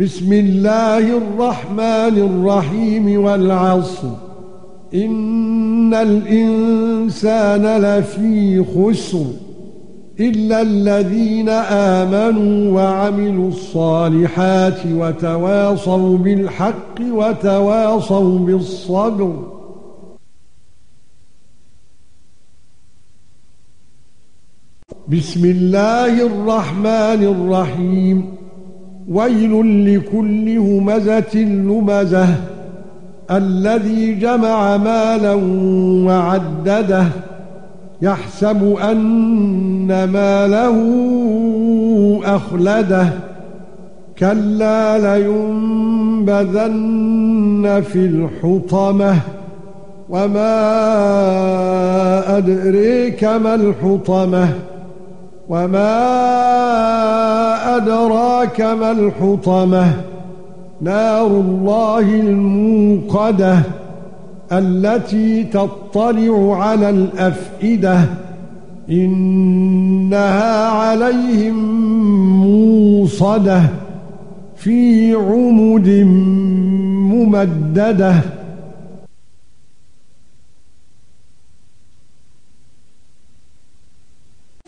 بسم الله الرحمن الرحيم والعصر. إن الإنسان لفي خسر إلا الذين آمنوا وعملوا الصالحات وتواصوا بالحق وتواصوا بالصبر. بسم الله الرحمن الرحيم. ويل لكل همزة لمزة الذي جمع مالا وعدده يحسب أن ماله أخلده كلا لينبذن في الحطمة وما أدريك ما الحطمة وما أدراك ما الحطمة؟ نار الله الموقدة التي تطلع على الأفئدة. إنها عليهم موصدة في عمد ممددة.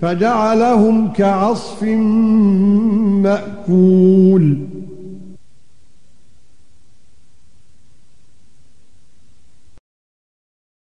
فجعلهم كعصف مأكول.